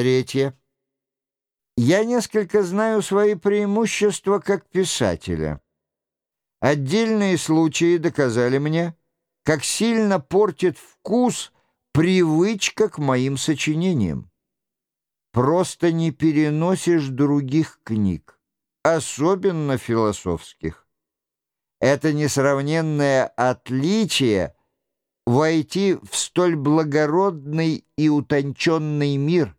Третье. Я несколько знаю свои преимущества как писателя. Отдельные случаи доказали мне, как сильно портит вкус привычка к моим сочинениям. Просто не переносишь других книг, особенно философских. Это несравненное отличие войти в столь благородный и утонченный мир.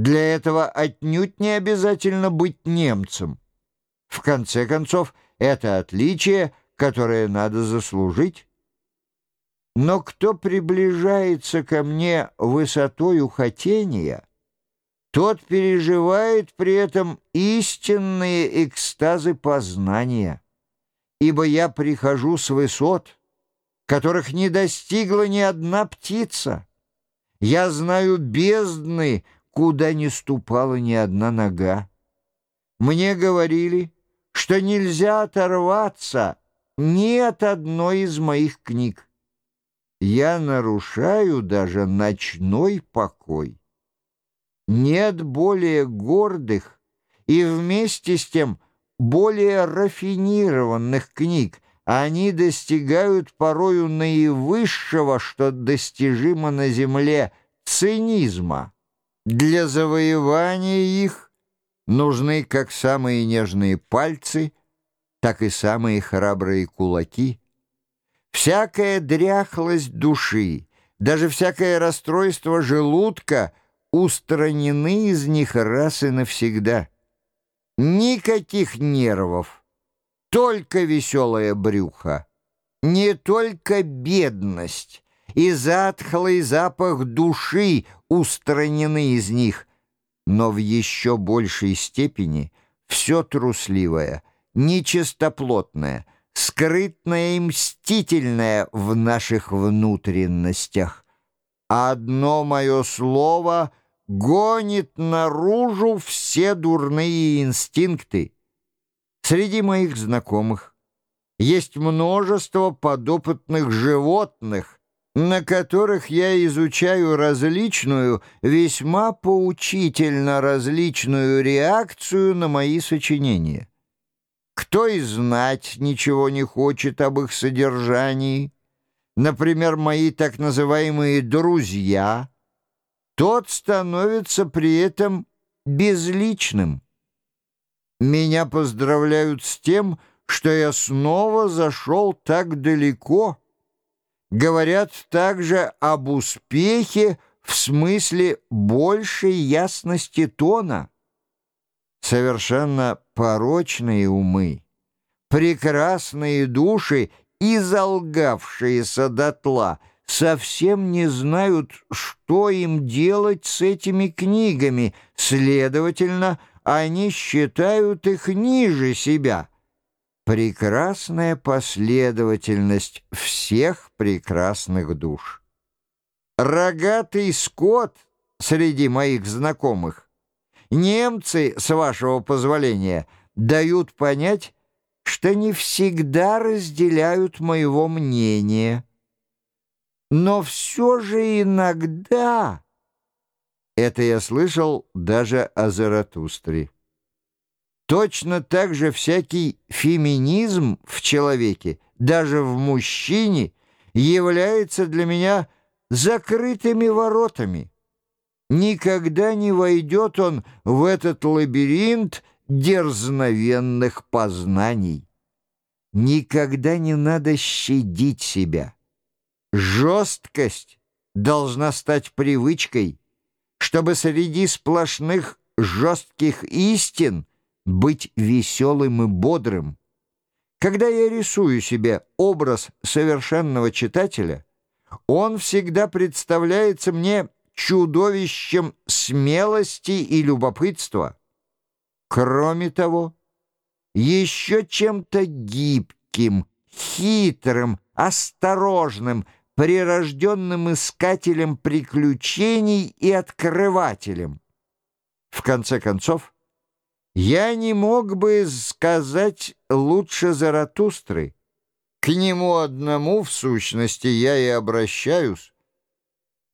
Для этого отнюдь не обязательно быть немцем. В конце концов, это отличие, которое надо заслужить. Но кто приближается ко мне высотою хотения, тот переживает при этом истинные экстазы познания, ибо я прихожу с высот, которых не достигла ни одна птица. Я знаю бездны, куда не ступала ни одна нога. Мне говорили, что нельзя оторваться ни от одной из моих книг я нарушаю даже ночной покой. Нет более гордых и вместе с тем более рафинированных книг, они достигают порою наивысшего, что достижимо на земле, цинизма. Для завоевания их нужны как самые нежные пальцы, так и самые храбрые кулаки. Всякая дряхлость души, даже всякое расстройство желудка устранены из них раз и навсегда. Никаких нервов, только веселое брюхо, не только бедность и затхлый запах души устранены из них, но в еще большей степени все трусливое, нечистоплотное — скрытное и мстительное в наших внутренностях. Одно мое слово гонит наружу все дурные инстинкты. Среди моих знакомых есть множество подопытных животных, на которых я изучаю различную, весьма поучительно различную реакцию на мои сочинения. Кто и знать ничего не хочет об их содержании, например, мои так называемые «друзья», тот становится при этом безличным. Меня поздравляют с тем, что я снова зашел так далеко. Говорят также об успехе в смысле большей ясности тона совершенно порочные умы, прекрасные души, изолгавшиеся дотла, совсем не знают, что им делать с этими книгами, следовательно, они считают их ниже себя. Прекрасная последовательность всех прекрасных душ. Рогатый скот среди моих знакомых Немцы, с вашего позволения, дают понять, что не всегда разделяют моего мнения. Но все же иногда... Это я слышал даже о Заратустре. Точно так же всякий феминизм в человеке, даже в мужчине, является для меня закрытыми воротами. Никогда не войдет он в этот лабиринт дерзновенных познаний. Никогда не надо щадить себя. Жесткость должна стать привычкой, чтобы среди сплошных жестких истин быть веселым и бодрым. Когда я рисую себе образ совершенного читателя, он всегда представляется мне чудовищем смелости и любопытства. Кроме того, еще чем-то гибким, хитрым, осторожным, прирожденным искателем приключений и открывателем. В конце концов, я не мог бы сказать лучше Заратустры. К нему одному, в сущности, я и обращаюсь,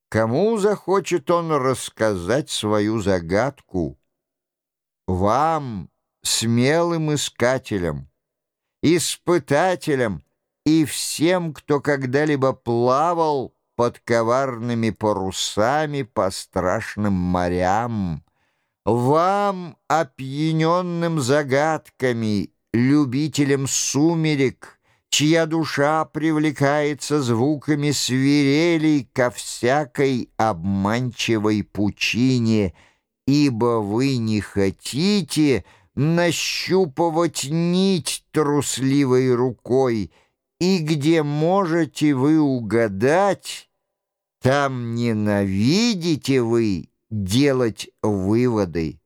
Кому захочет он рассказать свою загадку? Вам, смелым искателям, испытателям и всем, кто когда-либо плавал под коварными парусами по страшным морям, вам, опьяненным загадками, любителям сумерек, чья душа привлекается звуками свирелей ко всякой обманчивой пучине, ибо вы не хотите нащупывать нить трусливой рукой, и где можете вы угадать, там ненавидите вы делать выводы.